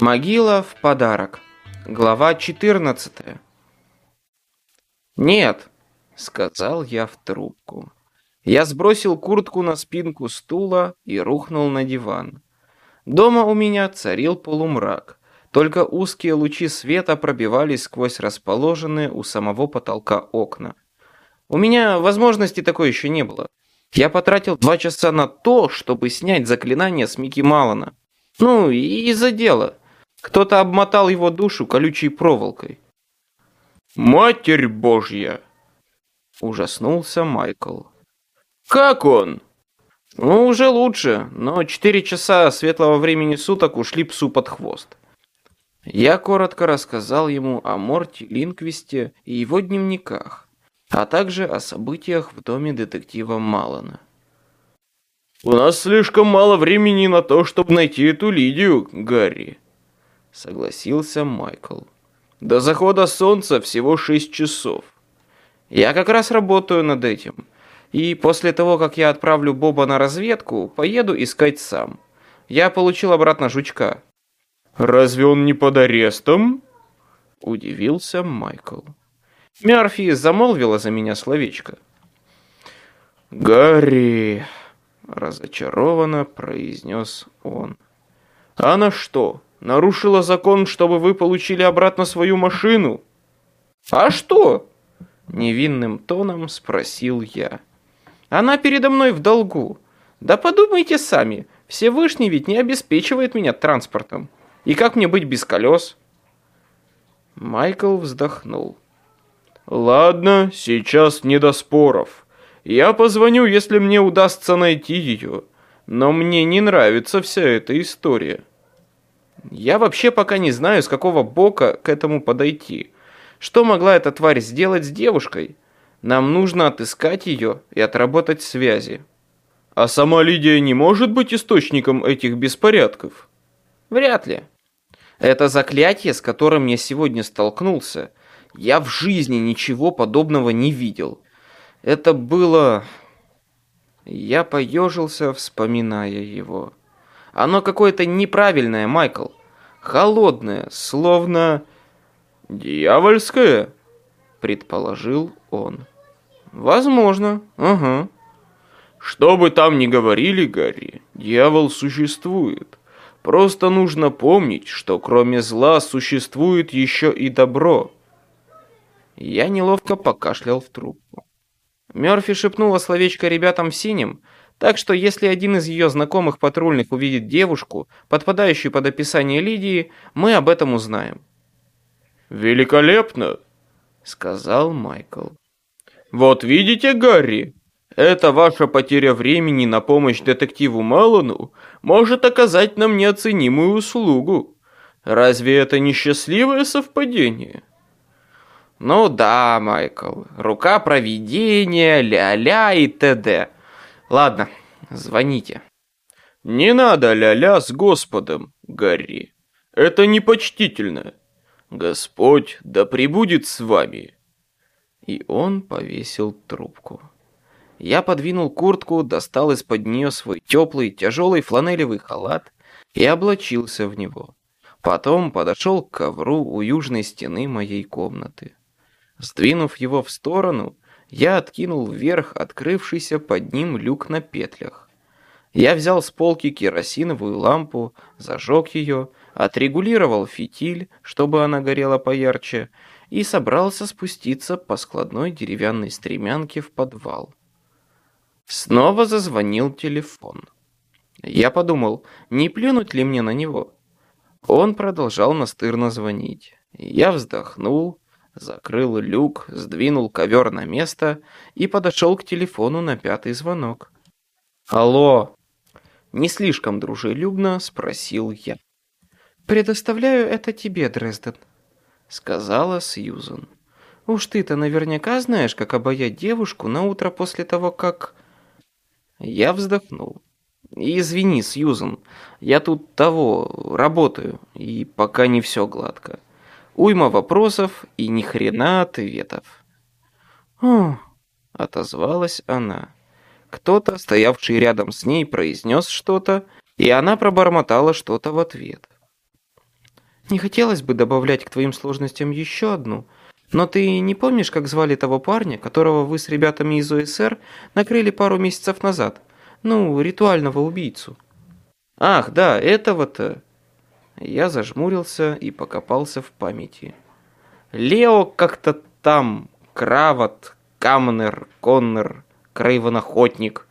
Могила в подарок. Глава 14. «Нет», — сказал я в трубку. Я сбросил куртку на спинку стула и рухнул на диван. Дома у меня царил полумрак. Только узкие лучи света пробивались сквозь расположенные у самого потолка окна. У меня возможности такой еще не было. Я потратил два часа на то, чтобы снять заклинание с Микки Малана. Ну, и из-за дела. Кто-то обмотал его душу колючей проволокой. «Матерь Божья!» Ужаснулся Майкл. «Как он?» «Ну, уже лучше, но четыре часа светлого времени суток ушли псу под хвост». Я коротко рассказал ему о Морте Линквисте и его дневниках, а также о событиях в доме детектива Малана. «У нас слишком мало времени на то, чтобы найти эту Лидию, Гарри», — согласился Майкл. «До захода солнца всего шесть часов. Я как раз работаю над этим, и после того, как я отправлю Боба на разведку, поеду искать сам. Я получил обратно жучка». «Разве он не под арестом?» — удивился Майкл. Мерфи замолвила за меня словечко. «Гарри!» — разочарованно произнес он. «Она что, нарушила закон, чтобы вы получили обратно свою машину?» «А что?» — невинным тоном спросил я. «Она передо мной в долгу. Да подумайте сами, Всевышний ведь не обеспечивает меня транспортом. И как мне быть без колес?» Майкл вздохнул. «Ладно, сейчас не до споров. Я позвоню, если мне удастся найти ее. Но мне не нравится вся эта история». Я вообще пока не знаю, с какого бока к этому подойти. Что могла эта тварь сделать с девушкой? Нам нужно отыскать ее и отработать связи. А сама Лидия не может быть источником этих беспорядков? Вряд ли. Это заклятие, с которым я сегодня столкнулся, я в жизни ничего подобного не видел. Это было... Я поежился, вспоминая его. Оно какое-то неправильное, Майкл. Холодное, словно... «Дьявольское?» — предположил он. «Возможно, ага». «Что бы там ни говорили, Гарри, дьявол существует. Просто нужно помнить, что кроме зла существует еще и добро». Я неловко покашлял в трубку. Мёрфи шепнула словечко ребятам в синем, так что если один из ее знакомых патрульных увидит девушку, подпадающую под описание Лидии, мы об этом узнаем. «Великолепно!» — сказал Майкл. «Вот видите, Гарри, эта ваша потеря времени на помощь детективу Малону может оказать нам неоценимую услугу. Разве это не счастливое совпадение?» «Ну да, Майкл, рука провидения, ля-ля и т.д. Ладно, звоните. Не надо ля-ля с Господом, Гарри. Это непочтительно. Господь да пребудет с вами. И он повесил трубку. Я подвинул куртку, достал из-под нее свой теплый, тяжелый фланелевый халат и облачился в него. Потом подошел к ковру у южной стены моей комнаты. Сдвинув его в сторону, я откинул вверх открывшийся под ним люк на петлях. Я взял с полки керосиновую лампу, зажег ее, отрегулировал фитиль, чтобы она горела поярче, и собрался спуститься по складной деревянной стремянке в подвал. Снова зазвонил телефон. Я подумал, не плюнуть ли мне на него. Он продолжал настырно звонить. Я вздохнул, закрыл люк, сдвинул ковер на место и подошел к телефону на пятый звонок. «Алло!» Не слишком дружелюбно спросил я. «Предоставляю это тебе, Дрезден», — сказала Сьюзен. «Уж ты-то наверняка знаешь, как обаять девушку на утро после того, как...» Я вздохнул. «Извини, Сьюзен, я тут того, работаю, и пока не все гладко. Уйма вопросов и ни хрена ответов. «О!» — отозвалась она. Кто-то, стоявший рядом с ней, произнес что-то, и она пробормотала что-то в ответ. Не хотелось бы добавлять к твоим сложностям еще одну, но ты не помнишь, как звали того парня, которого вы с ребятами из ОСР накрыли пару месяцев назад? Ну, ритуального убийцу. Ах, да, этого-то. Я зажмурился и покопался в памяти. Лео как-то там, Крават, Камнер, Коннер, Крейвен Охотник.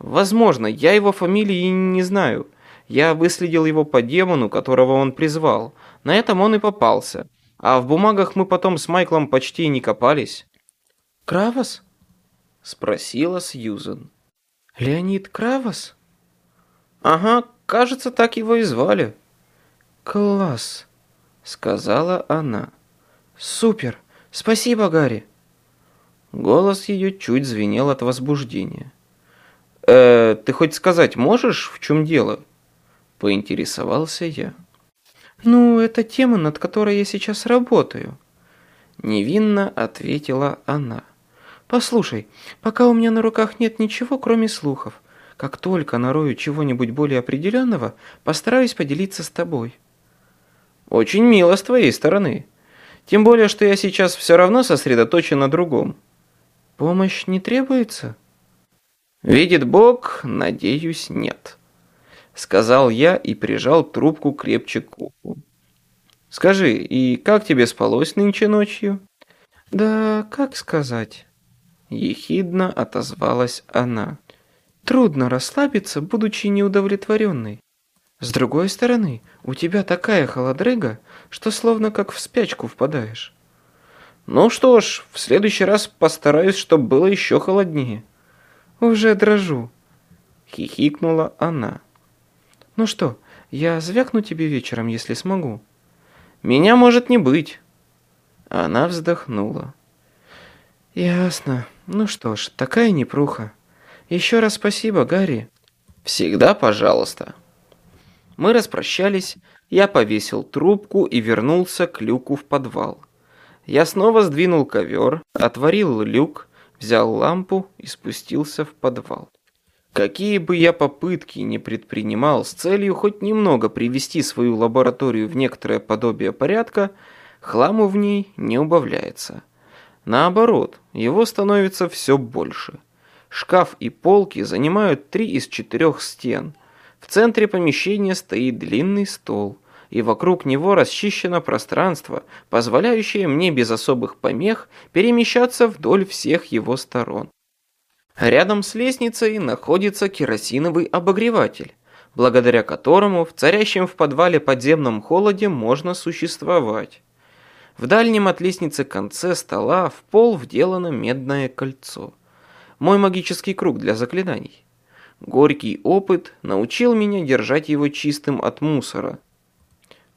Возможно, я его фамилии не знаю. Я выследил его по демону, которого он призвал. На этом он и попался. А в бумагах мы потом с Майклом почти не копались. «Кравос?» — спросила Сьюзен. «Леонид Кравос?» «Ага, кажется, так его и звали». «Класс», — сказала она. «Супер! Спасибо, Гарри!» Голос ее чуть звенел от возбуждения. «Э, ты хоть сказать можешь, в чем дело?» Поинтересовался я. «Ну, это тема, над которой я сейчас работаю», — невинно ответила она. «Послушай, пока у меня на руках нет ничего, кроме слухов. Как только нарою чего-нибудь более определенного, постараюсь поделиться с тобой». «Очень мило с твоей стороны. Тем более, что я сейчас все равно сосредоточен на другом». «Помощь не требуется?» «Видит Бог, надеюсь, нет» сказал я и прижал трубку крепче к уху. Скажи, и как тебе спалось нынче ночью? Да, как сказать? Ехидно отозвалась она. Трудно расслабиться, будучи неудовлетворенной. С другой стороны, у тебя такая холодрыга, что словно как в спячку впадаешь. Ну что ж, в следующий раз постараюсь, чтобы было еще холоднее. Уже дрожу. Хихикнула она. Ну что, я звякну тебе вечером, если смогу. Меня может не быть. Она вздохнула. Ясно. Ну что ж, такая непруха. Еще раз спасибо, Гарри. Всегда пожалуйста. Мы распрощались, я повесил трубку и вернулся к люку в подвал. Я снова сдвинул ковер, отворил люк, взял лампу и спустился в подвал. Какие бы я попытки не предпринимал с целью хоть немного привести свою лабораторию в некоторое подобие порядка, хламу в ней не убавляется. Наоборот, его становится все больше. Шкаф и полки занимают три из четырех стен. В центре помещения стоит длинный стол, и вокруг него расчищено пространство, позволяющее мне без особых помех перемещаться вдоль всех его сторон. Рядом с лестницей находится керосиновый обогреватель, благодаря которому в царящем в подвале подземном холоде можно существовать. В дальнем от лестницы конце стола в пол вделано медное кольцо. Мой магический круг для заклинаний. Горький опыт научил меня держать его чистым от мусора.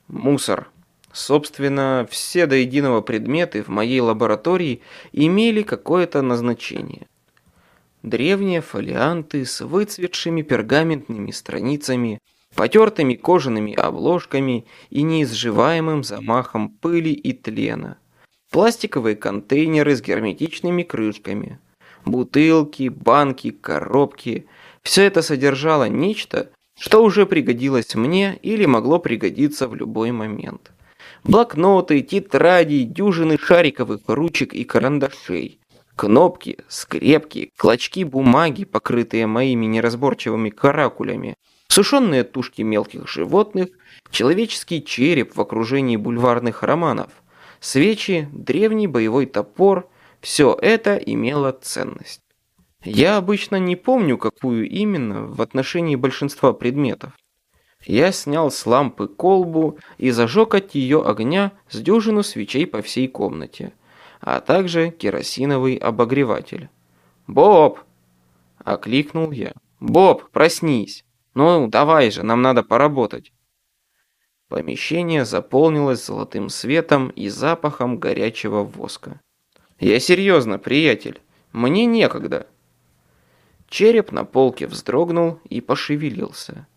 Мусор. Собственно, все до единого предметы в моей лаборатории имели какое-то назначение. Древние фолианты с выцветшими пергаментными страницами, потертыми кожаными обложками и неизживаемым замахом пыли и тлена. Пластиковые контейнеры с герметичными крышками. Бутылки, банки, коробки. Все это содержало нечто, что уже пригодилось мне или могло пригодиться в любой момент. Блокноты, тетради, дюжины шариковых ручек и карандашей, Кнопки, скрепки, клочки бумаги, покрытые моими неразборчивыми каракулями, сушеные тушки мелких животных, человеческий череп в окружении бульварных романов, свечи, древний боевой топор – все это имело ценность. Я обычно не помню, какую именно в отношении большинства предметов. Я снял с лампы колбу и зажег от ее огня с дюжину свечей по всей комнате а также керосиновый обогреватель. «Боб!» – окликнул я. «Боб, проснись! Ну, давай же, нам надо поработать!» Помещение заполнилось золотым светом и запахом горячего воска. «Я серьезно, приятель, мне некогда!» Череп на полке вздрогнул и пошевелился.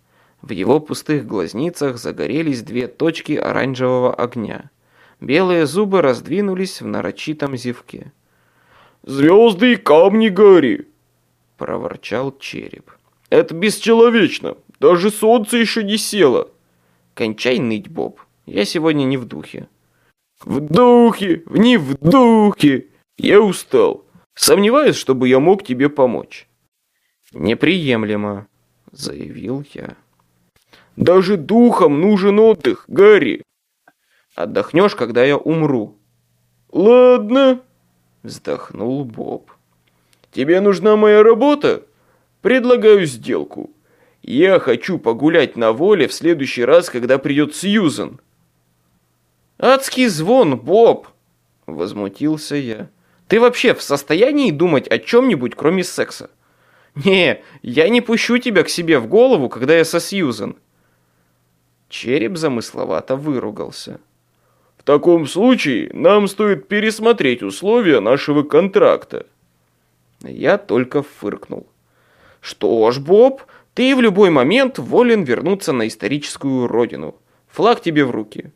В его пустых глазницах загорелись две точки оранжевого огня – Белые зубы раздвинулись в нарочитом зевке. «Звезды и камни, Гарри!» – проворчал череп. «Это бесчеловечно! Даже солнце еще не село!» «Кончай ныть, Боб!» Я сегодня не в духе. В духе, не в духе. Я устал. Сомневаюсь, чтобы я мог тебе помочь. Неприемлемо, заявил я. Даже духом нужен отдых, Гарри. Отдохнешь, когда я умру. Ладно, вздохнул Боб. Тебе нужна моя работа? Предлагаю сделку. Я хочу погулять на воле в следующий раз, когда придет Сьюзен. Адский звон, Боб, возмутился я. Ты вообще в состоянии думать о чем-нибудь, кроме секса? Не, я не пущу тебя к себе в голову, когда я со Сьюзен. Череп замысловато выругался. В таком случае нам стоит пересмотреть условия нашего контракта. Я только фыркнул. Что ж, Боб, ты в любой момент волен вернуться на историческую родину. Флаг тебе в руки.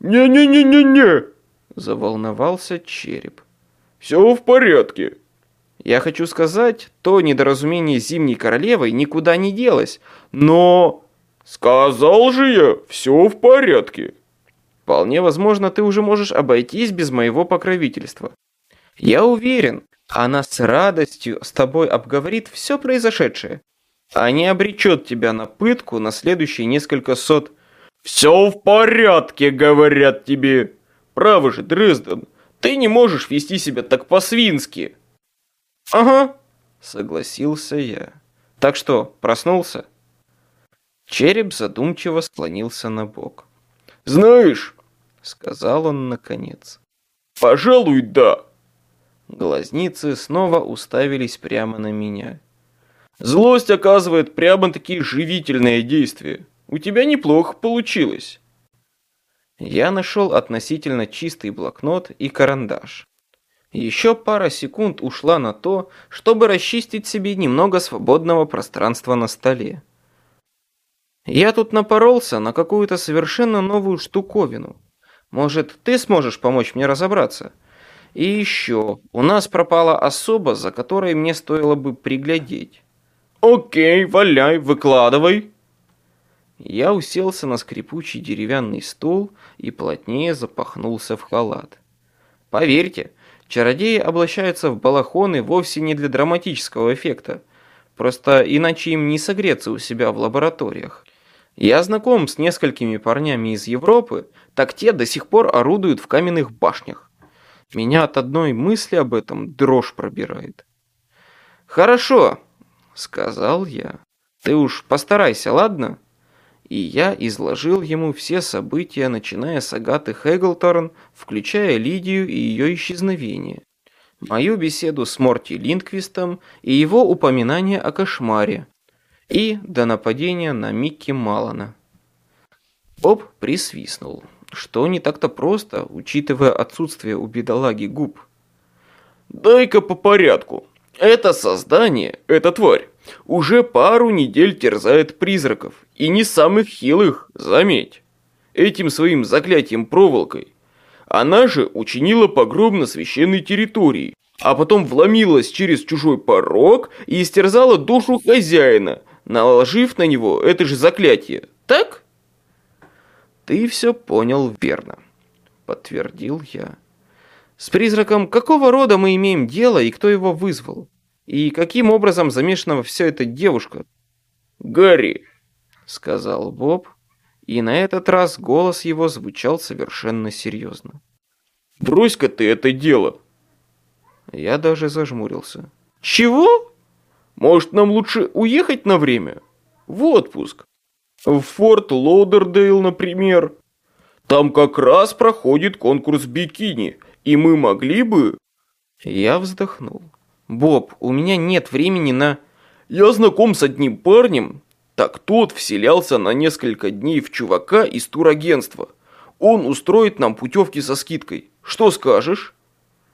«Не-не-не-не-не!» Заволновался череп. «Все в порядке!» Я хочу сказать, то недоразумение Зимней Королевой никуда не делось, но... Сказал же я, все в порядке. Вполне возможно, ты уже можешь обойтись без моего покровительства. Я уверен, она с радостью с тобой обговорит все произошедшее, а не обречет тебя на пытку на следующие несколько сот. «Все в порядке», — говорят тебе. Право же, Дрезден, ты не можешь вести себя так по-свински. Ага, согласился я. Так что, проснулся? Череп задумчиво склонился на бок. «Знаешь», — сказал он наконец. «Пожалуй, да». Глазницы снова уставились прямо на меня. «Злость оказывает прямо-таки живительное действие. У тебя неплохо получилось». Я нашел относительно чистый блокнот и карандаш. Еще пара секунд ушла на то, чтобы расчистить себе немного свободного пространства на столе. Я тут напоролся на какую-то совершенно новую штуковину. Может, ты сможешь помочь мне разобраться? И еще, у нас пропала особа, за которой мне стоило бы приглядеть. Окей, валяй, выкладывай. Я уселся на скрипучий деревянный стул и плотнее запахнулся в халат. Поверьте, чародеи облачаются в балахоны вовсе не для драматического эффекта. Просто иначе им не согреться у себя в лабораториях. Я знаком с несколькими парнями из Европы, так те до сих пор орудуют в каменных башнях. Меня от одной мысли об этом дрожь пробирает. «Хорошо», — сказал я. «Ты уж постарайся, ладно?» И я изложил ему все события, начиная с Агаты Хэглторн, включая Лидию и ее исчезновение. Мою беседу с Морти Линдквистом и его упоминание о кошмаре. И до нападения на Микки Малана. Боб присвистнул что не так-то просто, учитывая отсутствие у бедолаги губ. «Дай-ка по порядку. Это создание, эта тварь, уже пару недель терзает призраков, и не самых хилых, заметь. Этим своим заклятием проволокой. Она же учинила погром на священной территории, а потом вломилась через чужой порог и истерзала душу хозяина, наложив на него это же заклятие. Так?» «Ты все понял верно», — подтвердил я. «С призраком какого рода мы имеем дело и кто его вызвал? И каким образом замешана во все это девушка?» «Гарри», — сказал Боб, и на этот раз голос его звучал совершенно серьезно. «Брось-ка ты это дело!» Я даже зажмурился. «Чего? Может, нам лучше уехать на время? В отпуск?» В Форт Лоудердейл, например. Там как раз проходит конкурс бикини, и мы могли бы...» Я вздохнул. «Боб, у меня нет времени на...» «Я знаком с одним парнем. Так тот вселялся на несколько дней в чувака из турагентства. Он устроит нам путевки со скидкой. Что скажешь?»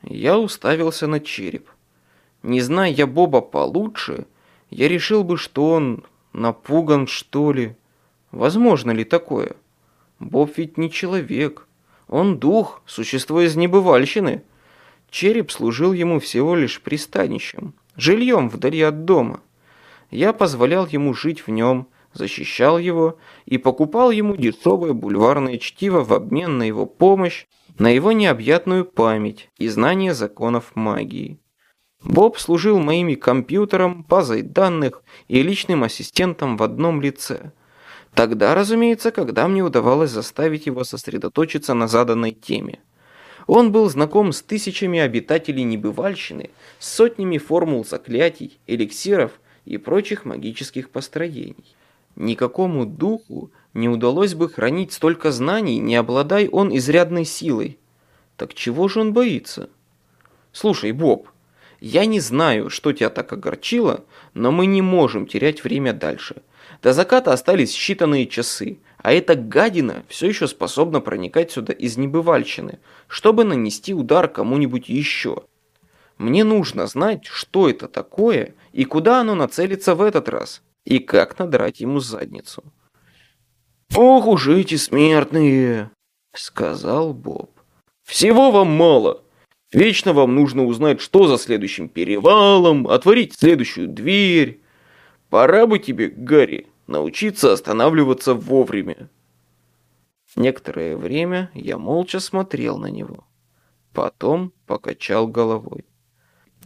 Я уставился на череп. Не зная я Боба получше, я решил бы, что он напуган, что ли. Возможно ли такое? Боб ведь не человек. Он дух, существо из небывальщины. Череп служил ему всего лишь пристанищем, жильем вдали от дома. Я позволял ему жить в нем, защищал его и покупал ему дешевое бульварное чтиво в обмен на его помощь, на его необъятную память и знание законов магии. Боб служил моими компьютером, базой данных и личным ассистентом в одном лице. Тогда, разумеется, когда мне удавалось заставить его сосредоточиться на заданной теме. Он был знаком с тысячами обитателей небывальщины, с сотнями формул заклятий, эликсиров и прочих магических построений. Никакому духу не удалось бы хранить столько знаний, не обладай он изрядной силой. Так чего же он боится? Слушай, Боб, я не знаю, что тебя так огорчило, но мы не можем терять время дальше. До заката остались считанные часы, а эта гадина все еще способна проникать сюда из небывальщины, чтобы нанести удар кому-нибудь еще. Мне нужно знать, что это такое и куда оно нацелится в этот раз, и как надрать ему задницу. «Ох уж эти смертные!» — сказал Боб. «Всего вам мало. Вечно вам нужно узнать, что за следующим перевалом, отворить следующую дверь. Пора бы тебе, Гарри, научиться останавливаться вовремя». Некоторое время я молча смотрел на него. Потом покачал головой.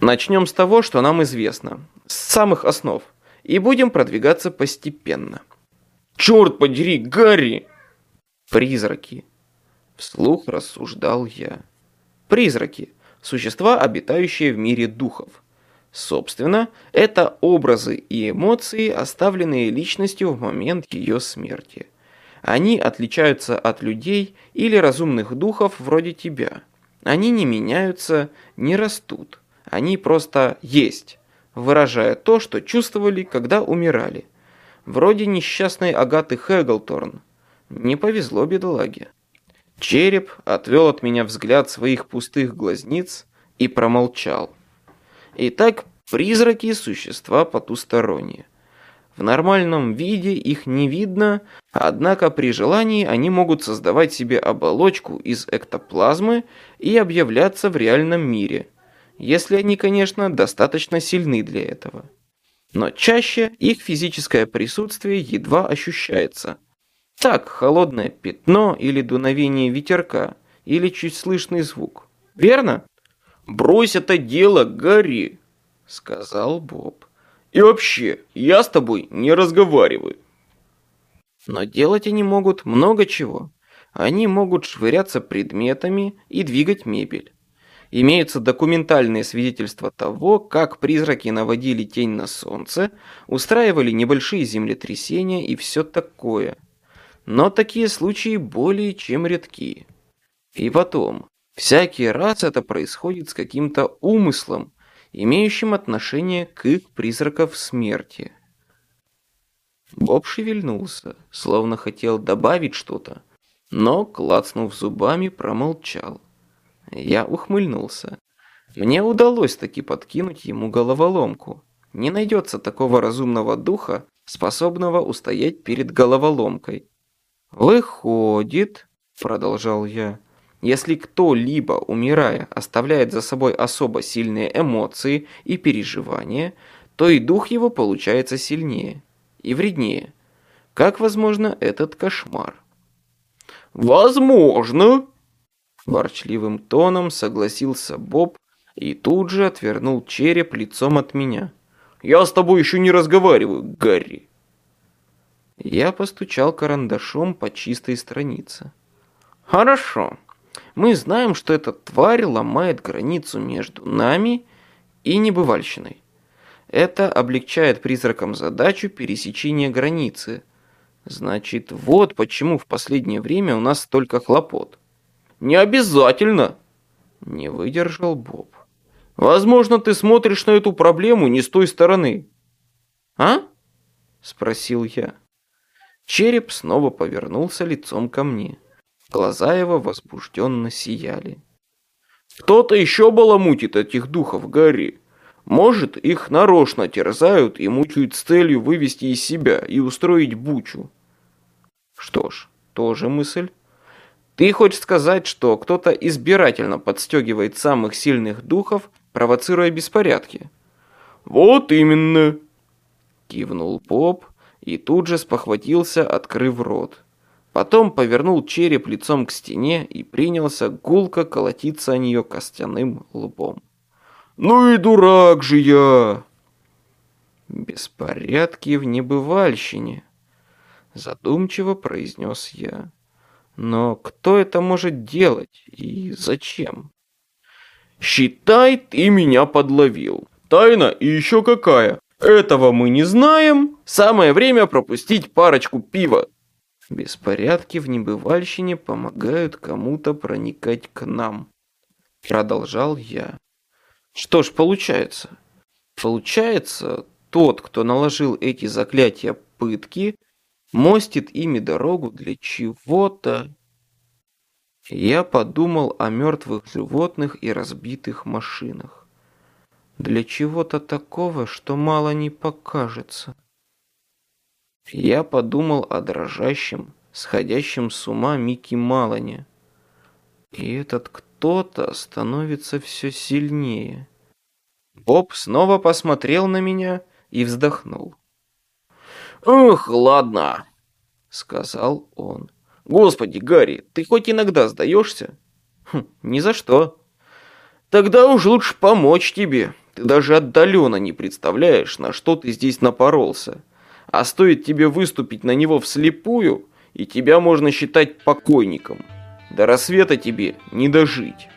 Начнем с того, что нам известно, с самых основ, и будем продвигаться постепенно. «Черт подери, Гарри!» «Призраки!» Вслух рассуждал я. «Призраки – существа, обитающие в мире духов. Собственно, это образы и эмоции, оставленные личностью в момент ее смерти. Они отличаются от людей или разумных духов вроде тебя. Они не меняются, не растут. Они просто есть, выражая то, что чувствовали, когда умирали. Вроде несчастной Агаты Хэглторн. Не повезло бедолаге. Череп отвел от меня взгляд своих пустых глазниц и промолчал. Итак, призраки – существа потусторонние. В нормальном виде их не видно, однако при желании они могут создавать себе оболочку из эктоплазмы и объявляться в реальном мире – если они, конечно, достаточно сильны для этого. Но чаще их физическое присутствие едва ощущается. Так, холодное пятно или дуновение ветерка, или чуть слышный звук. Верно? «Брось это дело, Гарри!» — сказал Боб. «И вообще, я с тобой не разговариваю». Но делать они могут много чего. Они могут швыряться предметами и двигать мебель. Имеются документальные свидетельства того, как призраки наводили тень на солнце, устраивали небольшие землетрясения и все такое. Но такие случаи более чем редки. И потом, всякий раз это происходит с каким-то умыслом, имеющим отношение к призраков смерти. Боб шевельнулся, словно хотел добавить что-то, но, клацнув зубами, промолчал. Я ухмыльнулся. Мне удалось таки подкинуть ему головоломку. Не найдется такого разумного духа, способного устоять перед головоломкой. «Выходит», — продолжал я, — «если кто-либо, умирая, оставляет за собой особо сильные эмоции и переживания, то и дух его получается сильнее и вреднее. Как возможно этот кошмар?» «Возможно», Ворчливым тоном согласился Боб и тут же отвернул череп лицом от меня. «Я с тобой еще не разговариваю, Гарри!» Я постучал карандашом по чистой странице. «Хорошо. Мы знаем, что эта тварь ломает границу между нами и небывальщиной. Это облегчает призракам задачу пересечения границы. Значит, вот почему в последнее время у нас столько хлопот. Не обязательно. Не выдержал Боб. Возможно, ты смотришь на эту проблему не с той стороны. А? Спросил я. Череп снова повернулся лицом ко мне. Глаза его возбужденно сияли. Кто-то еще баламутит этих духов, Гарри. Может, их нарочно терзают и мучают с целью вывести из себя и устроить бучу. Что ж, тоже мысль. Ты хочешь сказать, что кто-то избирательно подстегивает самых сильных духов, провоцируя беспорядки? Вот именно. Кивнул Поп и тут же спохватился, открыв рот. Потом повернул череп лицом к стене и принялся гулко колотиться о нее костяным лбом. «Ну и дурак же я!» «Беспорядки в небывальщине», — задумчиво произнес я. «Но кто это может делать и зачем?» «Считай, ты меня подловил. Тайна и еще какая. Этого мы не знаем. Самое время пропустить парочку пива». «Беспорядки в небывальщине помогают кому-то проникать к нам», — продолжал я. «Что ж получается?» Получается, тот, кто наложил эти заклятия пытки, мостит ими дорогу для чего-то. Я подумал о мертвых животных и разбитых машинах. Для чего-то такого, что мало не покажется. Я подумал о дрожащем, сходящем с ума Микки Малане. И этот кто-то становится все сильнее. Боб снова посмотрел на меня и вздохнул. «Ох, ладно», — сказал он. «Господи, Гарри, ты хоть иногда сдаешься?» «Хм, ни за что». «Тогда уж лучше помочь тебе. Ты даже отдаленно не представляешь, на что ты здесь напоролся. А стоит тебе выступить на него вслепую, и тебя можно считать покойником. До рассвета тебе не дожить».